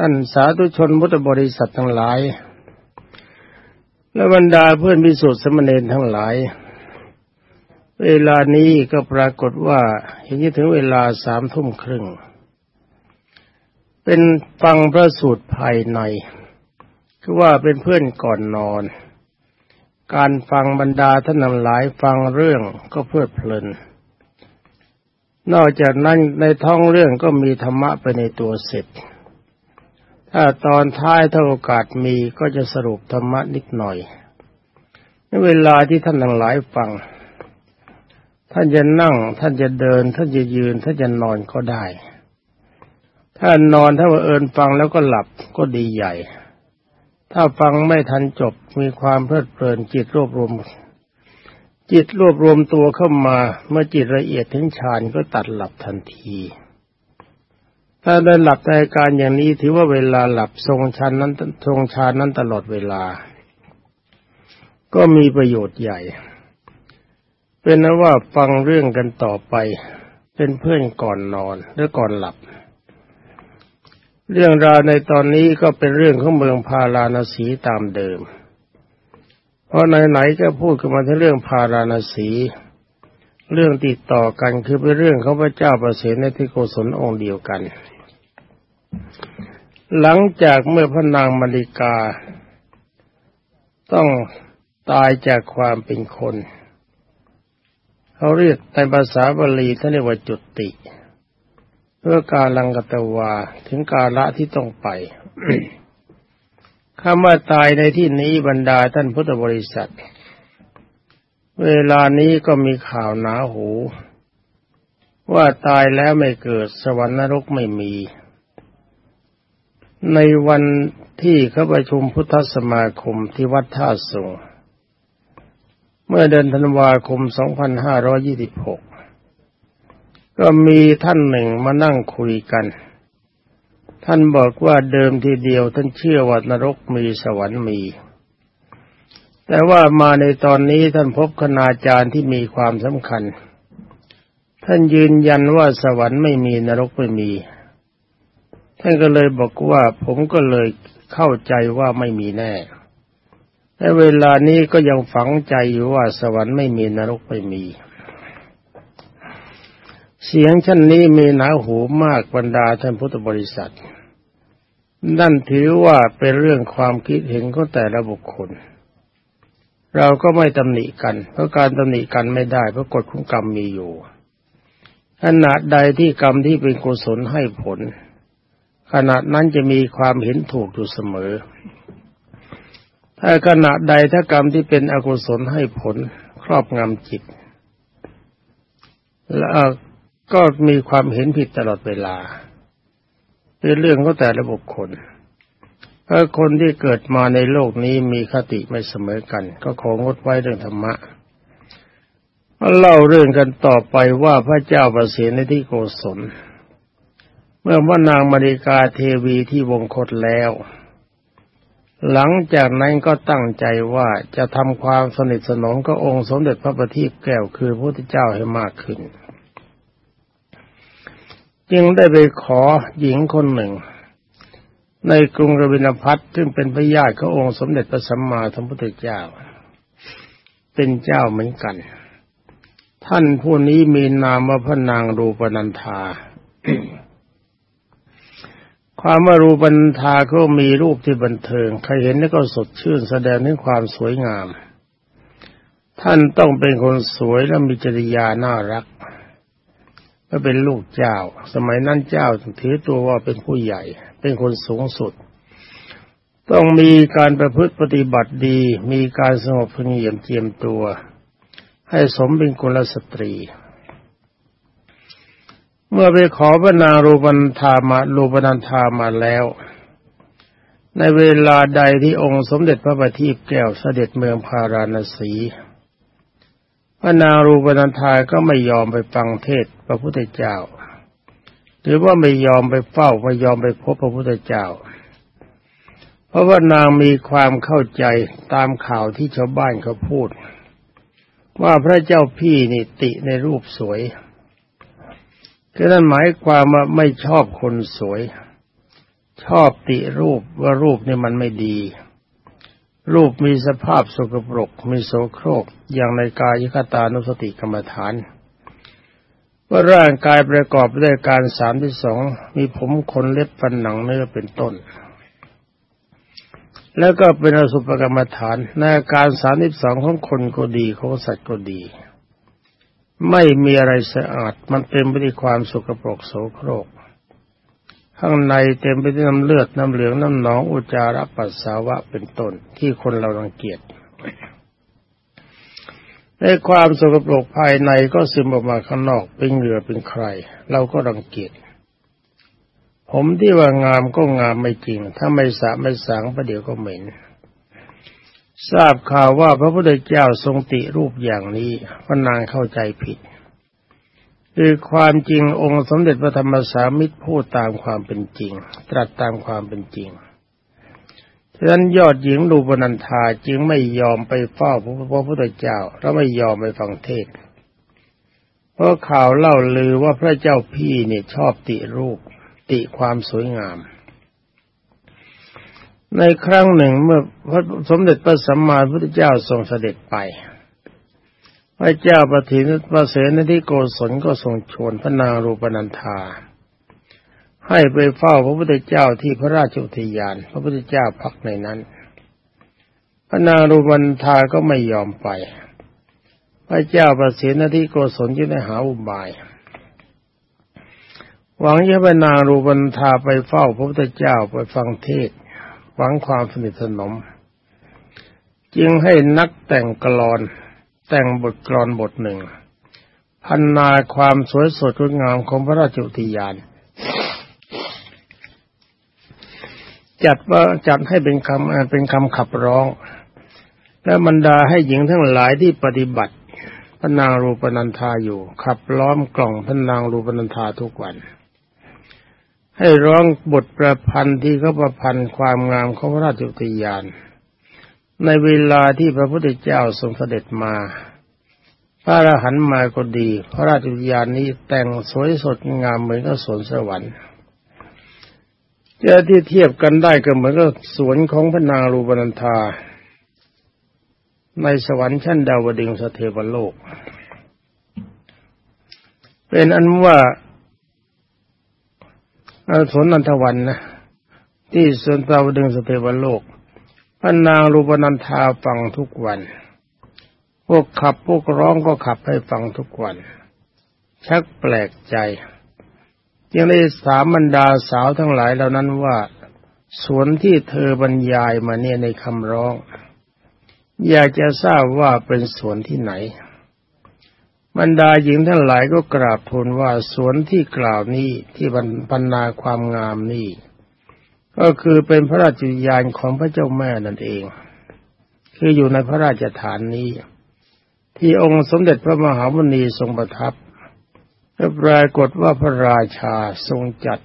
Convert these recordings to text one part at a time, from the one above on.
ท่านสาธุชนพุทธบริษัททั้งหลาย และบรรดาเพื่อนพิสุทธิสมณเณรทั้งหลาย เวลานี้ก็ปรากฏว่าเห็นจะถึงเวลาสามทุ่มครึ่ง เป็นฟังพระสูตรภายในคือว่าเป็นเพื่อนก่อนนอน การฟังบรรดาท่านำหลายฟังเรื่องก็เพลิดเพลิน นอกจากนั้นในท้องเรื่องก็มีธรรมะไปในตัวเสร็จ ถ้าตอนท้ายถ้าโอกาสมีก็จะสรุปธรรมะนิดหน่อยในเวลาที่ท่านทั้งหลายฟัง ท่านจะนั่ง ท่านจะเดิน ท่านจะยืน ท่านจะนอนก็ได้ ถ้านอนถ้าว่าเอินฟังแล้วก็หลับก็ดีใหญ่ ถ้าฟังไม่ทันจบมีความเพลิดเพลินจิตรวบรวม จิตรวบรวมตัวเข้ามา เมื่อจิตละเอียดถึงฌานก็ตัดหลับทันที ถ้าได้หลับในอาการอย่างนี้ถือว่าเวลาหลับทรงฌานนั้นทรงฌานนั้นตลอดเวลา ก็มีประโยชน์ใหญ่ เป็นนั้นว่าฟังเรื่องกันต่อไป เป็นเพื่อนก่อนนอนหรือก่อนหลับ เรื่องราวในตอนนี้ก็เป็นเรื่องของเมืองพาราณสีตามเดิม เพราะไหนๆก็พูดกันมาถึงเรื่องพาราณสีเรื่องติดต่อกันคือเป็นเรื่องของพระเจ้าประเสริฐในที่โกศลองค์เดียวกัน หลังจากเมื่อพระนางมาริกา ต้องตายจากความเป็นคน เขาเรียกในภาษาบาลีท่านเรียกว่าจุติ เพื่อการลังกตวาถึงกาละที่ต้องไปคำว่าตายในที่นี้บรรดาท่านพุทธบริษัท เวลานี้ก็มีข่าวหนาหู ว่าตายแล้วไม่เกิดสวรรค์นรกไม่มี ในวันที่เขาประชุมพุทธสมาคมที่วัดท่าสูงเมื่อเดือนธันวาคม 2526 ก็มีท่านหนึ่งมานั่งคุยกัน ท่านบอกว่าเดิมทีเดียวท่านเชื่อว่านรกมีสวรรค์มี แต่ว่ามาในตอนนี้ท่านพบคณาจารย์ที่มีความสำคัญ ท่านยืนยันว่าสวรรค์ไม่มีนรกไม่มี ท่านก็เลยบอกว่าผมก็เลยเข้าใจว่าไม่มีแน่และเวลานี้ก็ยังฝังใจอยู่ว่าสวรรค์ไม่มีนรกไม่มี เสียงชั้นนี้มีหนาหูมากบรรดาท่านพุทธบริษัท นั่นถือว่าเป็นเรื่องความคิดเห็นของแต่ละบุคคล เราก็ไม่ตำหนิกัน เพราะการตำหนิกันไม่ได้เพราะกฎของกรรมมีอยู่ขณะใดที่กรรมที่เป็นกุศลให้ผล ขณะนั้นจะมีความเห็นถูกอยู่เสมอ ถ้าขณะใดถ้ากรรมที่เป็นอกุศลให้ผลครอบงำจิต แล้วก็มีความเห็นผิดตลอดเวลา เป็นเรื่องของแต่ละบุคคลเพราะคนที่เกิดมาในโลกนี้มีคติไม่เสมอกัน ก็ของดไว้เรื่องธรรมะมาเล่าเรื่องกันต่อไปว่าพระเจ้าประเสริฐในที่โกศล มื่อว่านางมาริกาเทวีที่วงคตแล้ว หลังจากนั้นก็ตั้งใจว่าจะทำความสนิทสนมกับองค์สมเด็จพระบัณฑิตแก้วคือพระพุทธเจ้าให้มากขึ้น จึงได้ไปขอหญิงคนหนึ่ง ในกรุงรวินพัทซึ่งเป็นพระญาติขององค์สมเด็จพระสัมมาสัมพุทธเจ้า เป็นเจ้าเหมือนกัน ท่านผู้นี้มีนามว่าพระนางรูปนันธา ความว่ารูปันธาก็มีรูปที่บันเทิง ใครเห็นแล้วก็สดชื่นแสดงถึงความสวยงาม ท่านต้องเป็นคนสวยและมีจริยาน่ารักและเป็นลูกเจ้า สมัยนั้นเจ้าถือตัวว่าเป็นผู้ใหญ่ เป็นคนสูงสุด ต้องมีการประพฤติปฏิบัติดี มีการสงบเงียบเจียมตัว ให้สมเป็นกุลสตรี เมื่อไปขอพระนางรูปันธามารูปนันธามาแล้ว ในเวลาใดที่องค์สมเด็จพระบัณฑิตแก้วเสด็จเมืองพาราณสีพระนางรูปนันธาก็ไม่ยอมไปฟังเทศพระพุทธเจ้า หรือว่าไม่ยอมไปเฝ้าไม่ยอมไปพบพระพุทธเจ้า เพราะว่านางมีความเข้าใจตามข่าวที่ชาวบ้านเขาพูด ว่าพระเจ้าพี่นี่ติในรูปสวย ก็นั่นหมายความว่าไม่ชอบคนสวย ชอบติรูปว่ารูปนี่มันไม่ดี รูปมีสภาพสกปรก มีโสโครก อย่างในกายคตานุสติกรรมฐาน ว่าร่างกายประกอบด้วยการสามที่สองมีผมขนเล็บฟันหนังเนื้อเป็นต้น แล้วก็เป็นอสุภกรรมฐานในการสามที่สองของคนก็ดีของสัตว์ก็ดี ไม่มีอะไรสะอาด มันเต็มไปด้วยความสกปรกโสโครก ข้างในเต็มไปด้วยน้ำเลือดน้ำเหลืองน้ำหนองอุจจาระปัสสาวะเป็นต้นที่คนเรารังเกียจในความสกปรกภายในก็ซึมออกมาข้างนอกเป็นเหงื่อเป็นใคร เราก็รังเกียจผมที่ว่างามก็งามไม่จริง ถ้าไม่สะไม่สางประเดี๋ยวก็เหม็น ทราบข่าวว่าพระพุทธเจ้าทรงติรูปอย่างนี้พระนางเข้าใจผิด คือความจริงองค์สมเด็จพระธรรมสามิตรพูดตามความเป็นจริง ตรัสตามความเป็นจริงฉะนั้นยอดหญิงลูปนันธาจึงไม่ยอมไปเฝ้าพระพุทธเจ้า และไม่ยอมไปฟังเทศเพราะข่าวเล่าลือว่าพระเจ้าพี่เนี่ยชอบติรูป ติความสวยงาม ในครั้งหนึ่งเมื่อพระสมเด็จพระสัมมาสัมพุทธเจ้าทรงเสด็จไป พระเจ้าปฐินพระเสนที่โกศลก็ทรงชวนพระนางรูปนันธาให้ไปเฝ้าพระพุทธเจ้าที่พระราชอุทยาน พระพุทธเจ้าพักในนั้น พระนางรูปนันธาก็ไม่ยอมไป พระเจ้าประเสนที่โกศลจึงได้หาอุบาย หวังจะพระนางรูปนันธาไปเฝ้าพระพุทธเจ้าไปฟังเทศ หวังความสนิทสนม จึงให้นักแต่งกลอน แต่งบทกลอนบทหนึ่ง พันนาความสวยสดงดงามของพระราชอุทยาน จัดว่าจัดให้เป็นคำเป็นคำขับร้อง และบรรดาให้หญิงทั้งหลายที่ปฏิบัติพระนางรูปนันธาอยู่ ขับล้อมกล่องพระนางรูปนันธาทุกวัน ให้ร้องบทประพันธ์ที่เขาประพันธ์ความงามของพระราชอุทยาน ในเวลาที่พระพุทธเจ้าทรงเสด็จมา พระอรหันต์มาก็ดี พระราชวิญญาณนี้แต่งสวยสดงามเหมือนกับสวนสวรรค์จ้าที่เทียบกันได้ก็เหมือนกับสวนของพระนางรูปนันธา ในสวรรค์ชั้นดาวดึงสเทวโลก เป็นอันว่า สวนนันทวันนะที่สวนดาวดึงสเทวโลกพระนางรูปนันธาฟังทุกวัน พวกขับพวกร้องก็ขับให้ฟังทุกวัน ชักแปลกใจยังได้สามบรรดาสาวทั้งหลายเหล่านั้นว่าสวนที่เธอบรรยายมาเนี่ยในคำร้อง อยากจะทราบว่าเป็นสวนที่ไหน บรรดาหญิงทั้งหลายก็กราบทูลว่าสวนที่กล่าวนี้ที่บรรณาความงามนี้ก็คือเป็นพระราชญาณของพระเจ้าแม่นั่นเอง คืออยู่ในพระราชฐานนี้ ที่องค์สมเด็จพระมหาวุณีทรงประทับและปรากฏว่าพระราชาทรงจัด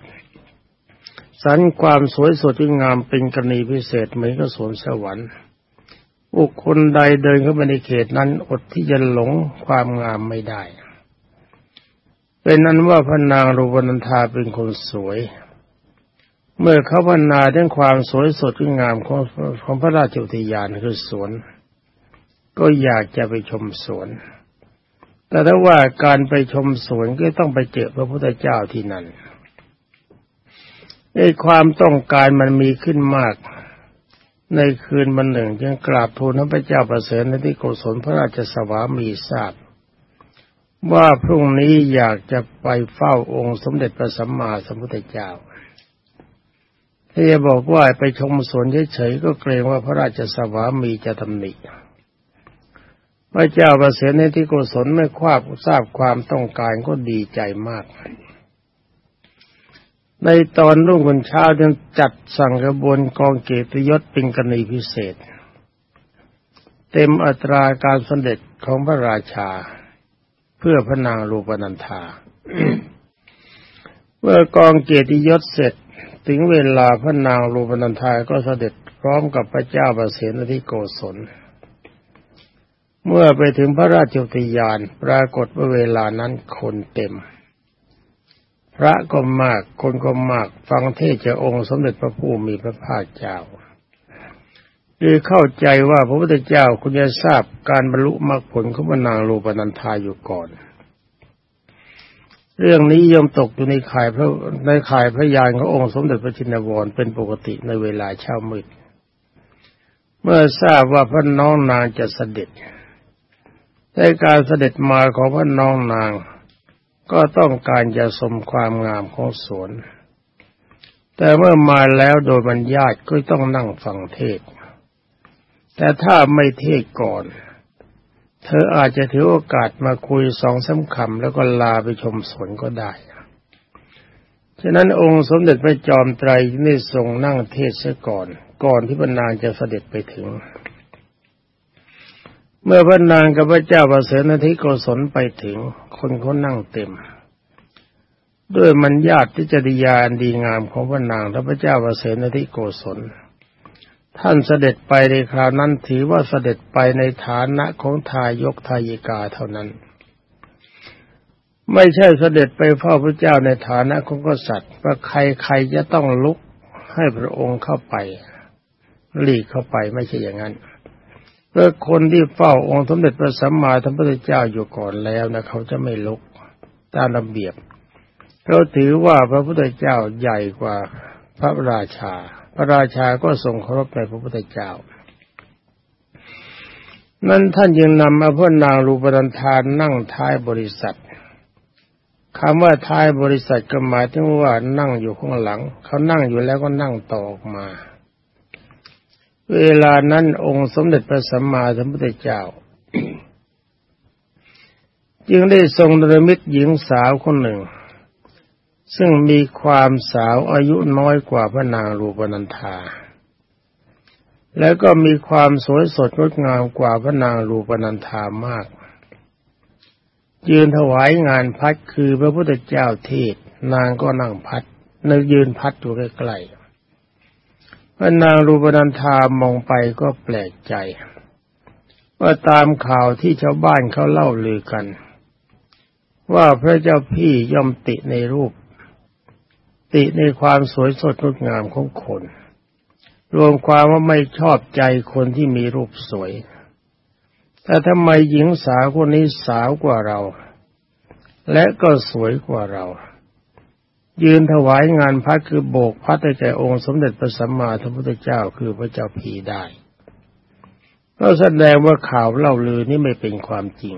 สรรความสวยสดงามเป็นกรณีพิเศษเหมือนกับสวนสวรรค์ บุคคลใดเดินเข้าไปในเขตนั้น อดที่จะหลงความงามไม่ได้ เป็นนั้นว่าพระนางรูปนันทาเป็นคนสวย เมื่อเขาพรรณนาเรื่องความสวยสดงามของของพระราชอุทยานคือสวน ก็อยากจะไปชมสวน แต่ถ้าว่าการไปชมสวนก็ต้องไปเจอพระพุทธเจ้าที่นั่นในความต้องการมันมีขึ้นมาก ในคืนวันหนึ่งจึงกราบทูลพระเจ้าประเสริฐในที่โกศลพระราชสวามีทราบว่าพรุ่งนี้อยากจะไปเฝ้าองค์สมเด็จพระสัมมาสัมพุทธเจ้าถ้าจะบอกว่าไปชมสวนเฉยๆก็เกรงว่าพระราชสวามีจะตำหนิพระเจ้าประเสริฐในที่โกศลไม่คว้าทราบความต้องการก็ดีใจมาก ในตอนรุ่งวันเช้าจึงจัดสั่งกระบวนกองเกียรติยศเป็นกรณีพิเศษ เต็มอัตราการสเด็จของพระราชา เพื่อพระนางรูปนันธาเมื่อกองเกียรติยศเสร็จถึงเวลาพระนางรูปนันทาก็เสด็จพร้อมกับพระเจ้าประเสนที่โกศล เมื่อไปถึงพระราชอุทยานปรากฏว่าเวลานั้นคนเต็ม พระก็มาก คนก็มาก ฟังเทศจากองค์สมเด็จพระผู้มีพระภาคเจ้าคือเข้าใจว่าพระพุทธเจ้าคุณจะทราบการบรรลุมรรคผลของนางรูปนันทาอยู่ก่อน เรื่องนี้ย่อมตกอยู่ในข่ายพระในข่ายพระยานขององค์สมเด็จพระจินวรเป็นปกติในเวลาเช้ามืด เมื่อทราบว่าพระน้องนางจะเสด็จในการเสด็จมาของพระน้องนาง ก็ต้องการจะสมความงามของสวน แต่เมื่อมาแล้วโดยบรรยาตก็ต้องนั่งฟังเทศ แต่ถ้าไม่เทศก่อน เธออาจจะถือโอกาสมาคุยสองสาคำแล้วก็ลาไปชมสวนก็ได้ ฉะนั้นองค์สมเด็จพระจอมไตรได้ทรงนั่งเทศเสียก่อน ก่อนที่พระนางจะเสด็จไปถึง เมื่อพระนางกับพระเจ้าประเสนทิโกศลไปถึง คนเขานั่งเต็ม ด้วยมันญาติที่จริยานดีงามของพระนางและพระเจ้าประเสนทิโกศล ท่านเสด็จไปในคราวนั้นถือว่าเสด็จไปในฐานะของทายกทายิกาเท่านั้น ไม่ใช่เสด็จไปพ่อพระเจ้าในฐานะของกษัตริย์ว่าใครใครจะต้องลุกให้พระองค์เข้าไปหลีกเข้าไปไม่ใช่อย่างนั้น เพื่อคนที่เฝ้าองค์สมเด็จพระสัมมาสัมพุทธเจ้าอยู่ก่อนแล้วนะเขาจะไม่ลุกตามระเบียบเขาถือว่าพระพุทธเจ้าใหญ่กว่าพระราชา พระราชาก็ทรงเคารพในพระพุทธเจ้า นั้นท่านยังนำมาพ่อนางรูปรันทานนั่งท้ายบริษัทคำว่าท้ายบริษัทก็หมายถึงว่านั่งอยู่ข้างหลัง เขานั่งอยู่แล้วก็นั่งต่อออกมา เวลานั้นองค์สมเด็จพระสัมมาสัมพุทธเจ้า จึงได้ทรงดรมิตหญิงสาวคนหนึ่ง ซึ่งมีความสาวอายุน้อยกว่าพระนางรูปนันธา แล้วก็มีความสวยสดงดงามกว่าพระนางรูปนันธามาก ยืนถวายงานพัดคือพระพุทธเจ้าเทศนางก็นั่งพัดนึกยืนพัดอยู่ใกล้ๆ พระนางรูปนันธามองไปก็แปลกใจ ว่าตามข่าวที่ชาวบ้านเขาเล่าลือกัน ว่าพระเจ้าพี่ย่อมติในรูป ติในความสวยสดงดงามของคน รวมความว่าไม่ชอบใจคนที่มีรูปสวย แต่ทำไมหญิงสาวคนนี้สาวกว่าเรา และก็สวยกว่าเรา ยืนถวายงานพัดคือโบกพัดแก่องค์สมเด็จพระสัมมาสัมพุทธเจ้าคือพระเจ้าพีได้ ก็แสดงว่าข่าวเล่าลือนี้ไม่เป็นความจริง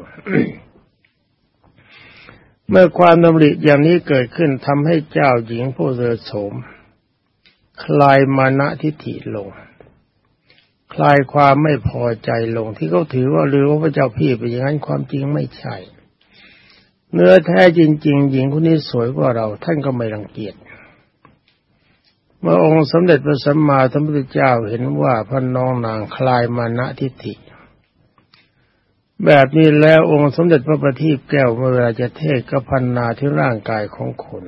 เมื่อความดำริอย่างนี้เกิดขึ้นทำให้เจ้าหญิงผู้เสดโสม คลายมานะทิฏฐิลง คลายความไม่พอใจลงที่เขาถือว่าลือว่าพระเจ้าพี่เป็นอย่างนั้นความจริงไม่ใช่ เนื้อแท้จริง ๆ หญิงคนนี้สวยกว่าเรา ท่านก็ไม่รังเกียจเมื่อองค์สมเด็จพระสัมมาสัมพุทธเจ้าเห็นว่าพระน้องนางคลายมานะทิฏฐิ แบบนี้แล้วองค์สมเด็จพระบัณฑิตแก้วเมื่อเวลาจะเทศก็พันนาที่ร่างกายของคน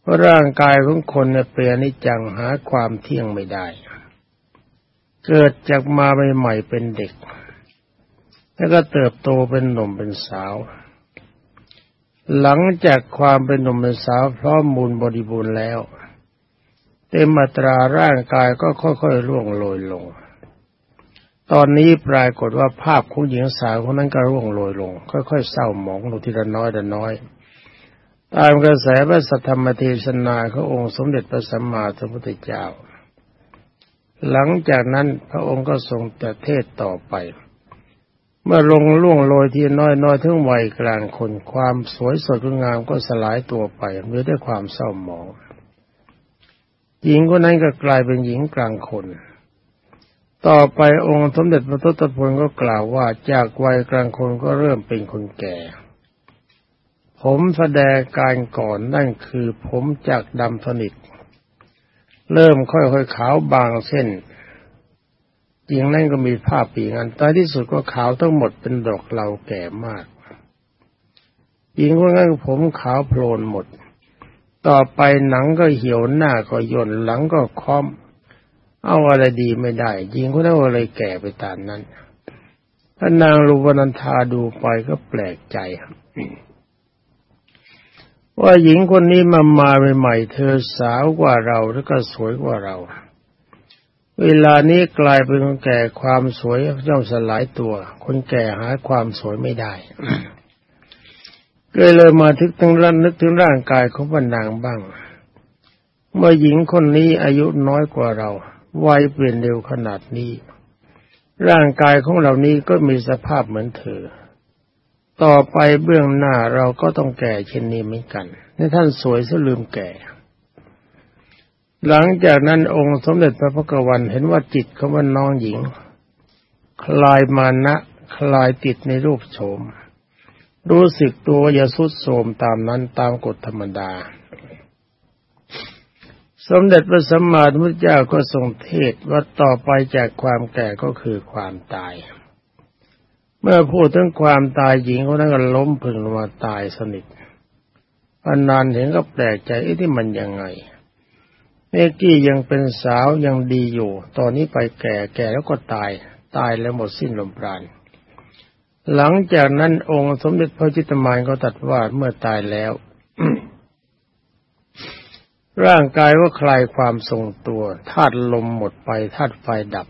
เพราะร่างกายของคนเนี่ยเปลี่ยนนิจังหาความเที่ยงไม่ได้ เกิดจากมาใหม่ๆเป็นเด็ก แล้วก็เติบโตเป็นหนุ่มเป็นสาว หลังจากความเป็นหนุ่มเป็นสาวพร้อมมูลบริบูรณ์แล้ว เต็มมาตราร่างกายก็ค่อยๆร่วงโรยลง ตอนนี้ปรากฏว่าภาพของหญิงสาวคนนั้นก็ร่วงโรยลง ค่อยๆเศร้าหมองลงทีละน้อยละน้อย ตามกระแสพระสัทธรรมเทศนาขององค์สมเด็จพระสัมมาสัมพุทธเจ้า หลังจากนั้นพระองค์ก็ทรงแต่เทศต่อไป เมื่อลงล่วงโรยที่น้อยน้อยถึงวัยกลางคนความสวยสดงามก็สลายตัวไปเหลือแต่ความเศร้าหมองหญิงคนนั้นก็กลายเป็นหญิงกลางคน ต่อไปองค์สมเด็จพระทศพลก็กล่าวว่าจากวัยกลางคนก็เริ่มเป็นคนแก่ ผมแสดงการก่อนนั่นคือผมจากดำสนิท เริ่มค่อยๆขาวบางเส้น หญิงนั่นก็มีผ้าปีงันตอนที่สุดก็ขาวทั้งหมดเป็นดอกเหลาแก่มากหญิงคนนั้นผมขาวโพลนหมด ต่อไปหนังก็เหี่ยวหน้าก็ย่นหลังก็คอม เอาอะไรดีไม่ได้หญิงคนนั้นอะไรแก่ไปตามนั้นพระนางรูปนันทาดูไปก็แปลกใจว่าหญิงคนนี้มามาใหม่ๆเธอสาวกว่าเราแล้วก็สวยกว่าเรา เวลานี้กลายเป็นคนแก่ความสวยย่อมสลายตัว คนแก่หาความสวยไม่ได้ก็เลยมาทึกถึงรันนึกถึงร่างกายของพนางบ้าง เมื่อหญิงคนนี้อายุน้อยกว่าเราวัยเปลี่ยนเร็วขนาดนี้ ร่างกายของเรานี้ก็มีสภาพเหมือนเธอ ต่อไปเบื้องหน้าเราก็ต้องแก่เช่นนี้เหมือนกันในท่านสวยซะลืมแก่ หลังจากนั้นองค์สมเด็จพระพุทธวันเห็นว่าจิตของมันน้องหญิง คลายมานะคลายติดในรูปโฉม รู้สึกตัวอย่าสุดโทมตามนั้นตามกฎธรรมดา สมเด็จพระสัมมาสัมพุทธเจ้าก็ทรงเทศว่าต่อไปจากความแก่ก็คือความตาย เมื่อพูดถึงความตายหญิงคนนั้นก็ล้มพึงลงมาตายสนิทอนนานเห็นก็แปลกใจไอ้ที่มันยังไง เมกี้ยังเป็นสาวยังดีอยู่ ตอนนี้ไปแก่แก่แล้วก็ตาย ตายแล้วหมดสิ้นลมปราณ หลังจากนั้นองค์สมเด็จพระจิตมานก็ตัดว่าเมื่อตายแล้ว ร่างกายก็คลายความทรงตัวธาตุลมหมดไปธาตุไฟดับ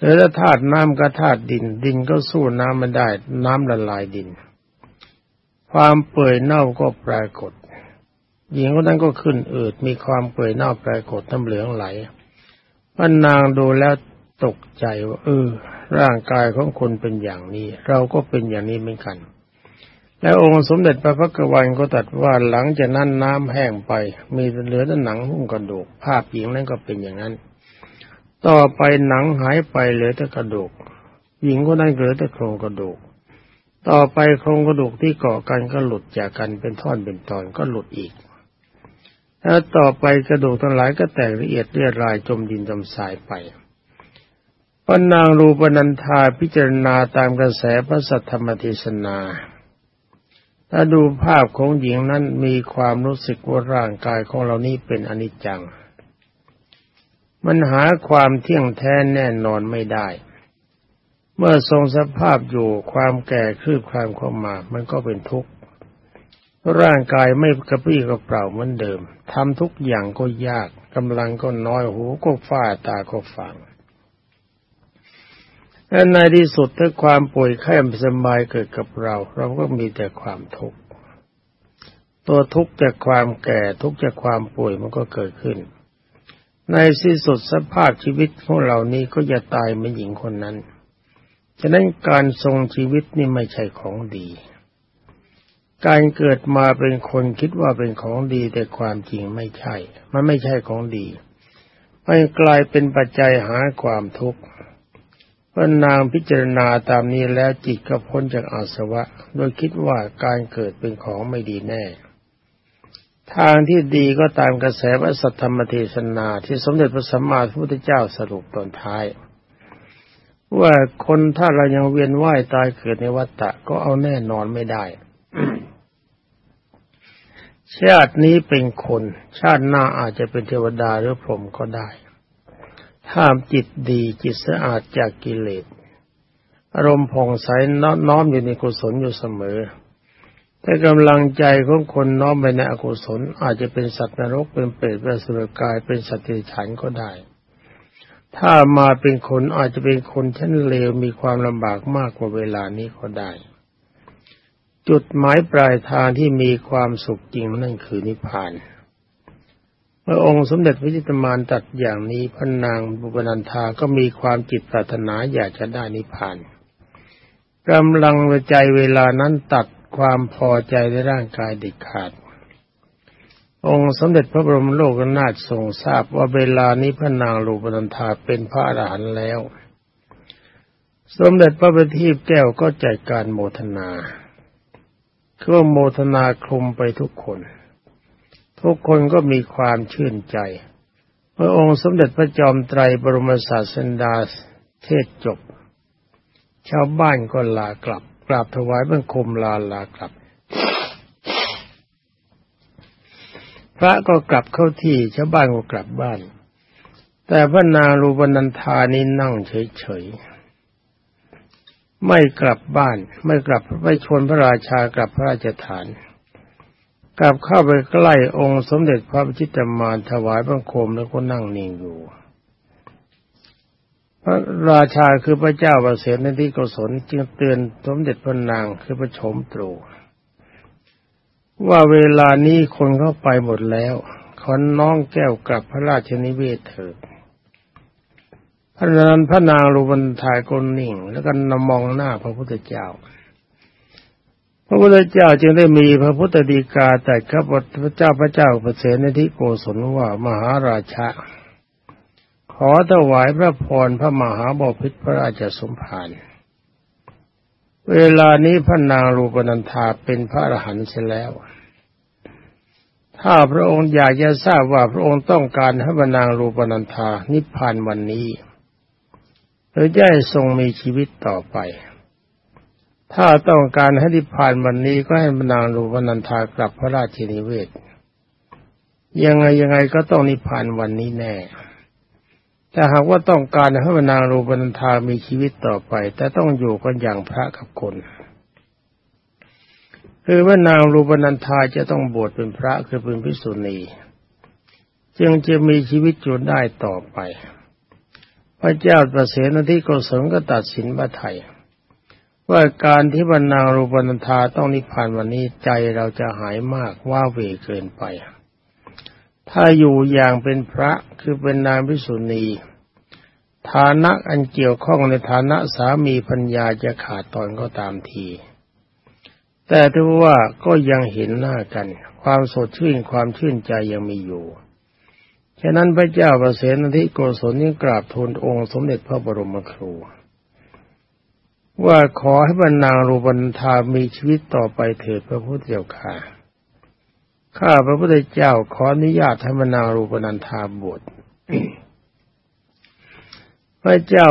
หรือถ้าธาตุน้ำก็ธาตุดิน ดินก็สู้น้ำไม่ได้ น้ำละลายดิน ความเปื่อยเน่าก็ปรากฏ หญิงคนนั้นก็ขึ้นอืดมีความเปื่อยเน่าปรากฏน้ำเหลืองไหลพระนางดูแล้วตกใจว่าเออ ร่างกายของคนเป็นอย่างนี้ เราก็เป็นอย่างนี้เหมือนกัน แล้วองค์สมเด็จพระพักวันก็ตัดว่าหลังจากนั้นน้ำแห้งไป มีเหลือแต่หนังหุ้มกระดูก ภาพหญิงนั้นก็เป็นอย่างนั้น ต่อไปหนังหายไปเหลือแต่กระดูก หญิงก็ได้เหลือแต่โครงกระดูก ต่อไปโครงกระดูกที่เกาะกันก็หลุดจากกันเป็นท่อนเป็นตอนก็หลุดอีก แล้วต่อไปกระดูกทั้งหลายก็แตกละเอียดเรียรายจมดินจมทรายไปพระนางรูปนันทาพิจารณาตามกระแสพระสัทธรรมเทศนาถ้าดูภาพของหญิงนั้นมีความรู้สึกว่าร่างกายของเรานี้เป็นอนิจจัง มันหาความเที่ยงแท้แน่นอนไม่ได้ เมื่อทรงสภาพอยู่ความแก่คืบคลานเข้ามา มันก็เป็นทุกข์ ร่างกายไม่กระปรี้กระเปร่าเหมือนเดิมทำทุกอย่างก็ยากกำลังก็น้อยหูก็ฝ้าตาก็ฟังและในที่สุดถ้าความป่วยไข้ไม่สบายเกิดกับเรา เราก็มีแต่ความทุกข์ตัวทุกข์จากความแก่ทุกข์จากความป่วยมันก็เกิดขึ้น ในที่สุดสภาพชีวิตของเรานี้ก็จะตายเหมือนหญิงคนนั้นฉะนั้นการทรงชีวิตนี่ไม่ใช่ของดี การเกิดมาเป็นคนคิดว่าเป็นของดีแต่ความจริงไม่ใช่ มันไม่ใช่ของดี มันกลายเป็นปัจจัยหาความทุกข์พระนางพิจารณาตามนี้แล้วจิตก็พ้นจากอาสวะ โดยคิดว่าการเกิดเป็นของไม่ดีแน่ ทางที่ดีก็ตามกระแสพระสัทธรรมเทศนาที่สมเด็จพระสัมมาสัมพุทธเจ้าสรุปตอนท้าย ว่าคนถ้าเรายังเวียนว่ายตายเกิดในวัฏฏะก็เอาแน่นอนไม่ได้ ชาตินี้เป็นคน ชาติหน้าอาจจะเป็นเทวดาหรือพรหมก็ได้ ถ้าจิตดีจิตสะอาดจากกิเลสอารมณ์ผ่องใสน้อมอยู่ในกุศลอยู่เสมอ แต่กำลังใจของคนน้อมไปในอกุศล อาจจะเป็นสัตว์นรกเป็นเปรตเป็นสุรกายเป็นสัตว์ที่ฉันก็ได้ ถ้ามาเป็นคนอาจจะเป็นคนชั้นเลวมีความลำบากมากกว่าเวลานี้ก็ได้ จุดหมายปลายทางที่มีความสุขจริงนั่นคือนิพพานพระอองค์สมเด็จพระจิตมานตัดอย่างนี้พระนางบุปนันทาก็มีความจิตปรารถนาอยากจะได้นิพพานกำลังใจเวลานั้นตัดความพอใจในร่างกายเด็ดขาด องค์สมเด็จพระบรมโลกนาถทรงทราบว่าเวลานี้พระนางลูปนันทาเป็นพระอรหันต์แล้ว สมเด็จพระบัณฑิตแก้วก็จัดการโมทนา คือโมทนาคลุมไปทุกคน ทุกคนก็มีความชื่นใจ พระองค์สมเด็จพระจอมไตรบรมศาสดาเทศจบ ชาวบ้านก็ลากลับ กราบถวายบังคมลาลากลับ พระก็กลับเข้าที่ชาวบ้านก็กลับบ้าน แต่พระนางรูปนันทานี้นั่งเฉยๆ ไม่กลับบ้าน ไม่กลับไม่ชวนพระราชากลับพระราชฐาน กลับเข้าไปใกล้องค์สมเด็จพระพิชิตมารถวายบังคมแล้วก็นั่งนิ่งอยู่ พระราชาคือพระเจ้าประเสริฐในที่กุศลจึงเตือนสมเด็จพระนางคือพระชมตรูว่าเวลานี้คนเข้าไปหมดแล้ว ขอน้องแก้วกลับพระราชนิเวศเถิด พระนันพระนางรูบันทายกลนิ่ง แล้วก็นมองหน้าพระพุทธเจ้า พระพุทธเจ้าจึงได้มีพระพุทธดีกาแต่ข้าพระเจ้าพระเจ้าประเสริฐในที่โกศลว่ามหาราชาขอถวายพระพรพระมหาบพิตรพระราชสมภารเวลานี้พระนางรูปนันธาเป็นพระอรหันต์เสียแล้ว ถ้าพระองค์อยากจะทราบว่าพระองค์ต้องการให้บรรนางรูปนันธานิพพานวันนี้ หรือจะทรงมีชีวิตต่อไป ถ้าต้องการให้นิพพานวันนี้ก็ให้บรรนางรูปนันธากลับพระราชนิเวศ ยังไงยังไงก็ต้องนิพพานวันนี้แน่ แต่หากว่าต้องการให้บรรนางรูปนันธามีชีวิตต่อไป แต่ต้องอยู่กันอย่างพระกับคนคือว่านางรูปนันทาจะต้องบวชเป็นพระคือเป็นพิสุณี จึงจะมีชีวิตอยู่ได้ต่อไป พระเจ้าประเสนที่โกศลก็ตัดสินพระไทยว่าการที่บรรนางรูปนันทาต้องนิพพานวันนี้ใจเราจะหายมากว่าเวเกินไป ถ้าอยู่อย่างเป็นพระคือเป็นนางพิสุณีฐานะอันเกี่ยวข้องในฐานะสามีพัญญาจะขาดตอนก็ตามที แต่ถือว่าก็ยังเห็นหน้ากัน ความสดชื่นความชื่นใจยังมีอยู่ ฉะนั้นพระเจ้าประเสนทิโกศลยังกราบทูลองค์สมเด็จพระบรมครู ว่าขอให้บรรนางรูปันธามีชีวิตต่อไปเถิดพระพุทธเจ้าค่ะข้าพระพุทธเจ้าขออนุญาตให้บรรนางรูปนันธาบวชพระเจ้า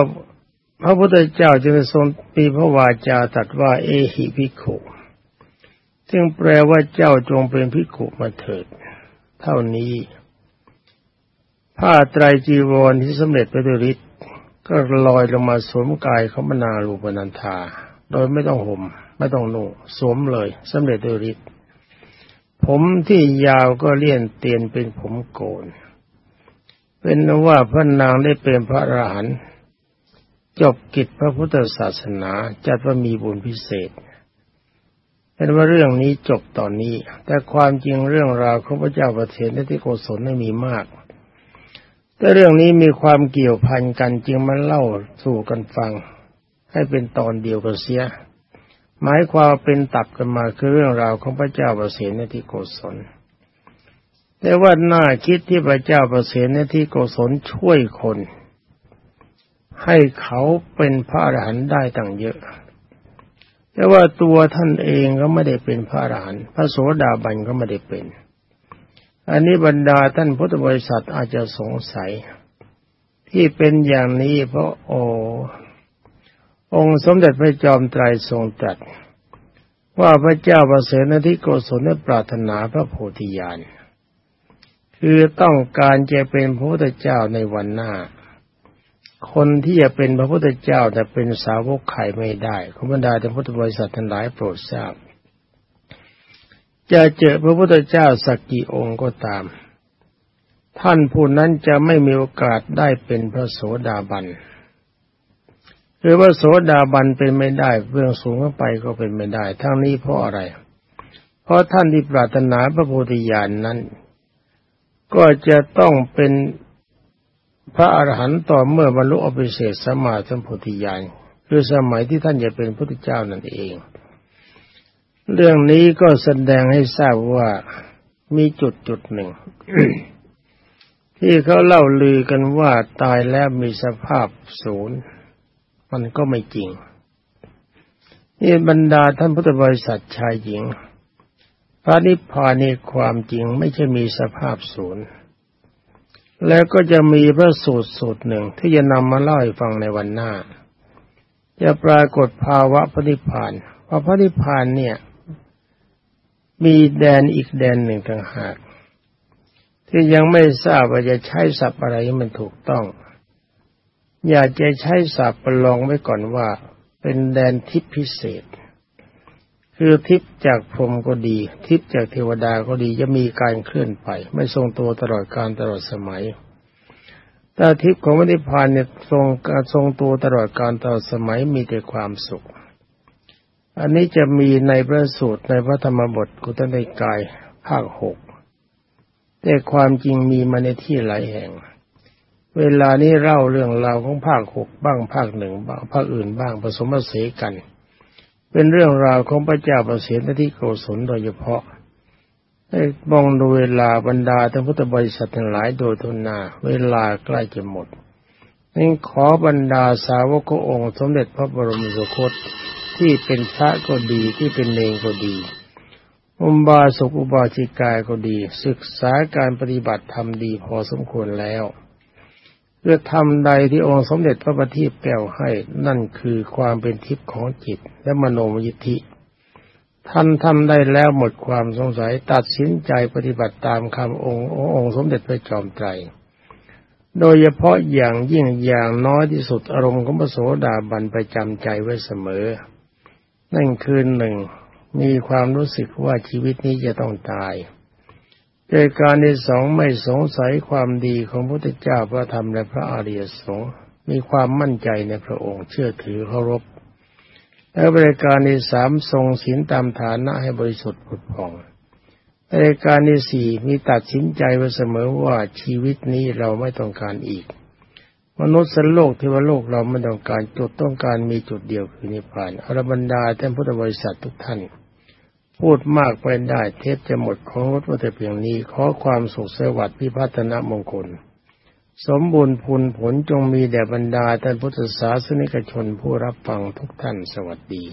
พระพุทธเจ้าจึงทรงปีพระวาจาตัดว่าเอหิภิกขุซึ่งแปลว่าเจ้าจงเป็นพิขุมาเถิด เท่านี้ ผ้าไตรจีวรที่สำเร็จไปด้วยฤทธิ์ก็ลอยลงมาสวมกายเขามนารูปนันธา โดยไม่ต้องห่มไม่ต้องนุ่งสวมเลยสำเร็จด้วยฤทธิ์ผมที่ยาวก็เลี่ยนเตียนเป็นผมโกน เป็นว่าพระนางได้เป็นพระอรหันต์จบกิจพระพุทธศาสนาจัดว่ามีบุญพิเศษเป็นว่าเรื่องนี้จบตอนนี้ แต่ความจริงเรื่องราวของพระเจ้าประเทศในที่โกศลไม่มีมาก แต่เรื่องนี้มีความเกี่ยวพันกันจึงมาเล่าสู่กันฟัง ให้เป็นตอนเดียวกันเสีย หมายความเป็นตับกันมาคือเรื่องราวของพระเจ้าประเสฐในที่โกศลแต่ว่าน่าคิดที่พระเจ้าประเสฐในที่โกศลช่วยคน ให้เขาเป็นพระอรหันต์ได้ต่างเยอะ แต่ว่าตัวท่านเองก็ไม่ได้เป็นพระอรหันต์พระโสดาบันก็ไม่ได้เป็น อันนี้บรรดาท่านพุทธบริษัทอาจจะสงสัย ที่เป็นอย่างนี้เพราะโอองค์สมเด็จพระจอมไตรทรงตรัสว่าพระเจ้าประเสริฐที่โกศลได้ปรารถนาพระโพธิญาณคือต้องการจะเป็นพระพุทธเจ้าในวันหน้า คนที่จะเป็นพระพุทธเจ้าแต่เป็นสาวกไข่ไม่ได้คุณบรรดาท่านพุทธบริษัททั้งหลายโปรดทราบ จะเจอพระพุทธเจ้าสักกี่องค์ก็ตาม ท่านผู้นั้นจะไม่มีโอกาสได้เป็นพระโสดาบันหรือว่าโสดาบันเป็นไม่ได้เบื้องสูงขึ้นไปก็เป็นไม่ได้ ทั้งนี้เพราะอะไร เพราะท่านที่ปรารถนาพระโพธิญาณนนั้น ก็จะต้องเป็นพระอรหันต์ต่อเมื่อบรรลุอภิเศษสมาธิโพธิญาณคือสมัยที่ท่านจะเป็นพระพุทธเจ้านั่นเอง เรื่องนี้ก็แสดงให้ทราบว่ามีจุดจุดหนึ่ง ที่เขาเล่าลือกันว่าตายแล้วมีสภาพศูนย์ มันก็ไม่จริง นี่บรรดาท่านพุทธบริษัทชายหญิง พระนิพพานในความจริงไม่ใช่มีสภาพศูนย์ แล้วก็จะมีพระสูตรสูตรหนึ่งที่จะนำมาเล่าให้ฟังในวันหน้า จะปรากฏภาวะพระนิพพานเพราะพระนิพพานเนี่ย มีแดนอีกแดนหนึ่งต่างหาก ที่ยังไม่ทราบว่าจะใช้ศัพท์อะไรมันถูกต้อง อยากจะใช้ศัพท์ประลองไว้ก่อนว่า เป็นแดนทิพพิเศษ คือทิพย์จากพรหมก็ดี ทิพย์จากเทวดาก็ดีจะมีการเคลื่อนไป ไม่ทรงตัวตลอดการตลอดสมัยแต่ทิพย์ของพระนิพพานเนี่ยทรงทรงตัวตลอดการตลอดสมัยมีแต่ความสุข อันนี้จะมีในพระสูตรในพระธรรมบทกุตนิกายภาคหกแต่ความจริงมีมาในที่หลายแห่ง เวลานี้เล่าเรื่องราวของภาคหกบ้างภาคหนึ่งบ้างภาคอื่นบ้างผสมผสานกัน เป็นเรื่องราวของพระเจ้าประเสริฐที่โกศลโดยเฉพาะให้มองดูเวลาบรรดาทั้งพุทธบริษัททั้งหลายโดยทุนนาเวลาใกล้จะหมด นี่ขอบรรดาสาวกองค์สมเด็จพระบรมสุคต ที่เป็นพระก็ดีที่เป็นเนงก็ดี อุบาสกอุบาสิกายก็ดี ศึกษาการปฏิบัติธรรมดีพอสมควรแล้วเพื่อทำใดที่องค์สมเด็จพระบัณฑิตแก้วให้ นั่นคือความเป็นทิพย์ของจิตและมโนมยิทธิท่านทำได้แล้วหมดความสงสัยตัดสินใจปฏิบัติตามคำองค์องค์สมเด็จพระจอมไตร โดยเฉพาะอย่างยิ่งอย่างน้อยที่สุดอารมณ์ของพระโสดาบันประจำใจไว้เสมอ นั่นคือหนึ่งมีความรู้สึกว่าชีวิตนี้จะต้องตายโดยการที่สองไม่สงสัยความดีของพระพุทธเจ้าพระธรรมและพระอริยสงฆ์มีความมั่นใจในพระองค์เชื่อถือเคารพและบริการที่สามทรงศีลตามฐานะให้บริสุทธิ์ผุดผ่องบริการที่สี่มีตัดสินใจไว้เสมอว่าชีวิตนี้เราไม่ต้องการอีก มนุษย์สันโลกเทวโลกเราไม่ต้องการจุดต้องการมีจุดเดียวคือนิพพานอรบรรดาท่านพุทธบริษัททุกท่าน พูดมากไปได้เทศจะหมดของรถว่าแต่เพียงนี้ ขอความสุขสวัสดิ์พิพัฒนมงคล สมบูรณ์ผลผลจงมีแด่บรรดาท่านพุทธศาสนิกชนผู้รับฟังทุกท่านสวัสดี